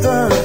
tanto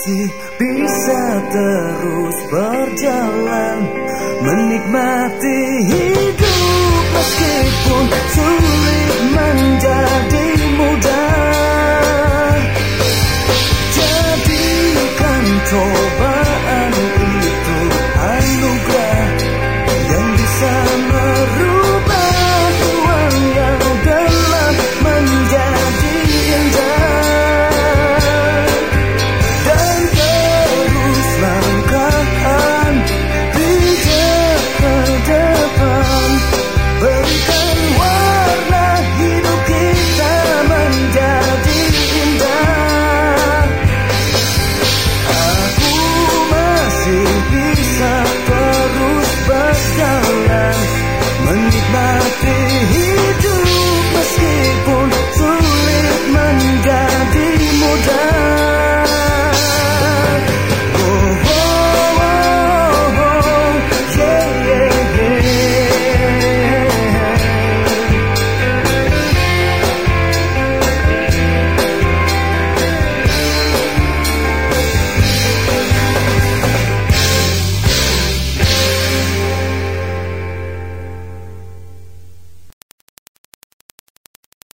masih bisa terus berjalan menikmati